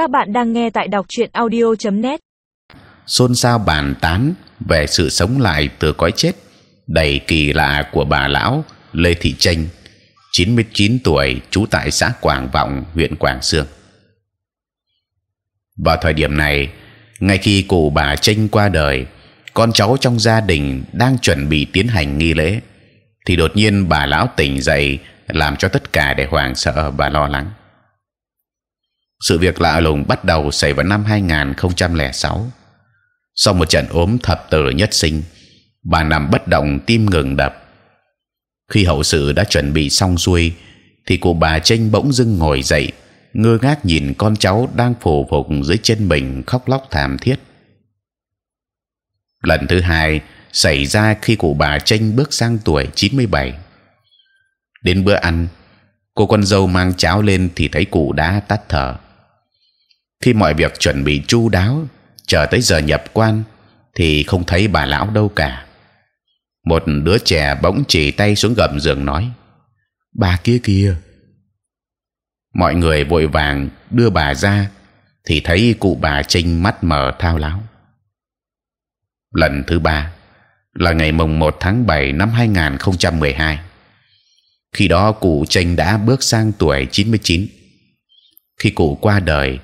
Các bạn đang nghe tại đọc truyện audio.net. xôn xao bàn tán về sự sống lại từ cõi chết đầy kỳ lạ của bà lão Lê Thị Tranh, 99 tuổi, trú tại xã Quảng Vọng, huyện Quảng Sương. Vào thời điểm này, ngay khi cụ bà Tranh qua đời, con cháu trong gia đình đang chuẩn bị tiến hành nghi lễ, thì đột nhiên bà lão tỉnh dậy, làm cho tất cả đều hoảng sợ và lo lắng. Sự việc lạ lùng bắt đầu xảy vào năm 2006 sau một trận ốm thập tử nhất sinh, bà nằm bất động, tim ngừng đập. Khi hậu sự đã chuẩn bị xong xuôi, thì cụ bà tranh bỗng dưng ngồi dậy, ngơ ngác nhìn con cháu đang phủ phục dưới chân mình khóc lóc thảm thiết. Lần thứ hai xảy ra khi cụ bà tranh bước sang tuổi 97 đến bữa ăn, cô con dâu mang cháo lên thì thấy cụ đã tắt thở. Khi mọi việc chuẩn bị chu đáo, chờ tới giờ nhập quan thì không thấy bà lão đâu cả. Một đứa trẻ bỗng chỉ tay xuống gầm giường nói: bà kia kia. Mọi người vội vàng đưa bà ra thì thấy cụ bà trinh mắt mờ thao láo. Lần thứ ba là ngày mùng 1 tháng 7 năm 2012 khi đó cụ trinh đã bước sang tuổi 99 khi cụ qua đời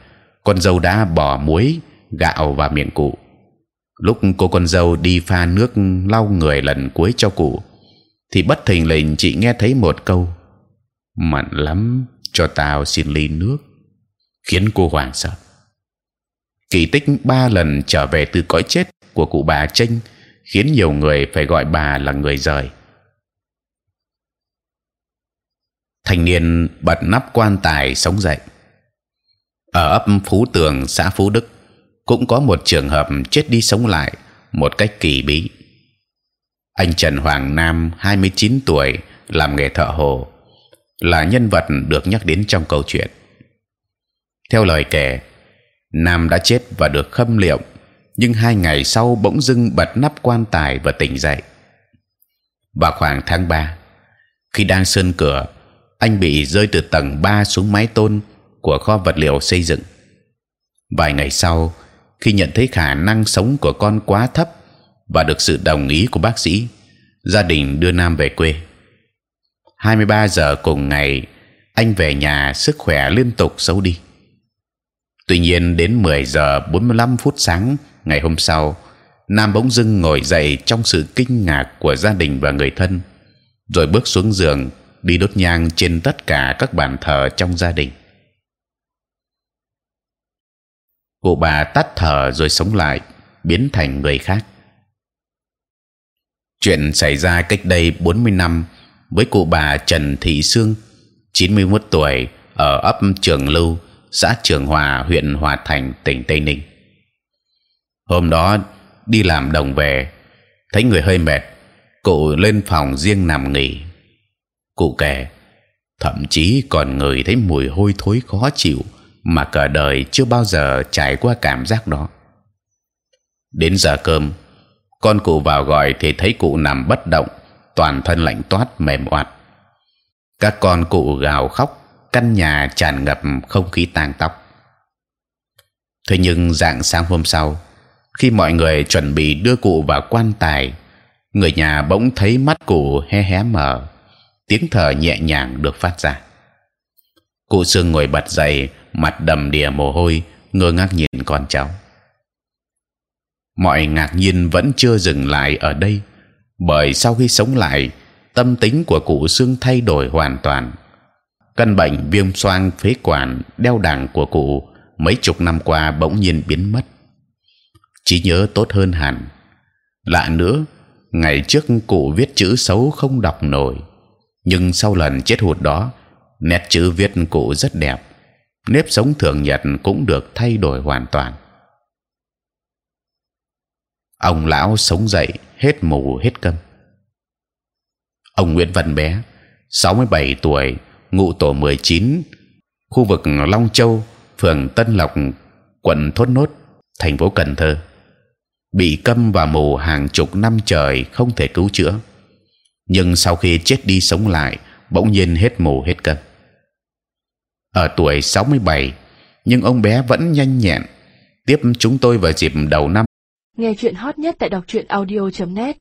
con dâu đã bỏ muối, gạo vào miệng cụ. Lúc cô con dâu đi pha nước lau người lần cuối cho cụ, thì bất thình lình chị nghe thấy một câu, mặn lắm, cho tao xin ly nước. Khiến cô hoảng sợ. Kỳ tích ba lần trở về từ cõi chết của cụ bà tranh khiến nhiều người phải gọi bà là người rời. Thanh niên bật nắp quan tài, sống dậy ở ấp Phú Tường, xã Phú Đức, cũng có một trường hợp chết đi sống lại một cách kỳ bí. Anh Trần Hoàng Nam, 29 tuổi, làm nghề thợ hồ, là nhân vật được nhắc đến trong câu chuyện. Theo lời kể, Nam đã chết và được khâm liệm, nhưng hai ngày sau bỗng dưng bật nắp quan tài và tỉnh dậy. Vào khoảng tháng 3 khi đang sơn cửa, anh bị rơi từ tầng 3 xuống mái tôn của kho vật liệu xây dựng. Vài ngày sau, khi nhận thấy khả năng sống của con quá thấp và được sự đồng ý của bác sĩ, gia đình đưa Nam về quê. 23 giờ cùng ngày, anh về nhà sức khỏe liên tục xấu đi. Tuy nhiên đến 10 giờ 45 phút sáng ngày hôm sau, Nam bỗng dưng ngồi dậy trong sự kinh ngạc của gia đình và người thân, rồi bước xuống giường đi đốt nhang trên tất cả các bàn thờ trong gia đình. Cụ bà tắt thở rồi sống lại, biến thành người khác. Chuyện xảy ra cách đây 40 năm với cụ bà Trần Thị Sương 91 tuổi, ở ấp Trường Lưu, xã Trường Hòa, huyện Hòa Thành, tỉnh Tây Ninh. Hôm đó, đi làm đồng về, thấy người hơi mệt, cụ lên phòng riêng nằm nghỉ. Cụ kể, thậm chí còn người thấy mùi hôi thối khó chịu mà cả đời chưa bao giờ trải qua cảm giác đó. Đến giờ cơm, con cụ vào gọi thì thấy cụ nằm bất động, toàn thân lạnh toát mềm oặt. Các con cụ gào khóc, căn nhà tràn ngập không khí tang tóc. Thế nhưng dạng sáng hôm sau, khi mọi người chuẩn bị đưa cụ vào quan tài, người nhà bỗng thấy mắt cụ hé hé mở, tiếng thở nhẹ nhàng được phát ra. Cụ sương ngồi bật dậy, mặt đầm đìa mồ hôi, ngơ ngác nhìn con cháu. Mọi ngạc nhiên vẫn chưa dừng lại ở đây, bởi sau khi sống lại, tâm tính của cụ xương thay đổi hoàn toàn. Căn bệnh viêm xoang phế quản đeo đẳng của cụ mấy chục năm qua bỗng nhiên biến mất, trí nhớ tốt hơn hẳn. Lạ nữa, ngày trước cụ viết chữ xấu không đọc nổi, nhưng sau lần chết hụt đó, nét chữ viết cụ rất đẹp nếp sống thường nhật cũng được thay đổi hoàn toàn. Ông lão sống dậy hết mù hết câm. Ông Nguyễn Văn Bé, 67 tuổi, ngụ tổ 19, khu vực Long Châu, phường Tân Lộc, quận Thốt Nốt, thành phố Cần Thơ, bị câm và mù hàng chục năm trời không thể cứu chữa. Nhưng sau khi chết đi sống lại, bỗng nhiên hết mù hết cân. Ở tuổi 67 nhưng ông bé vẫn nhanh nhẹn. Tiếp chúng tôi vào dịp đầu năm. Nghe chuyện hot nhất tại đọc truyện audio.net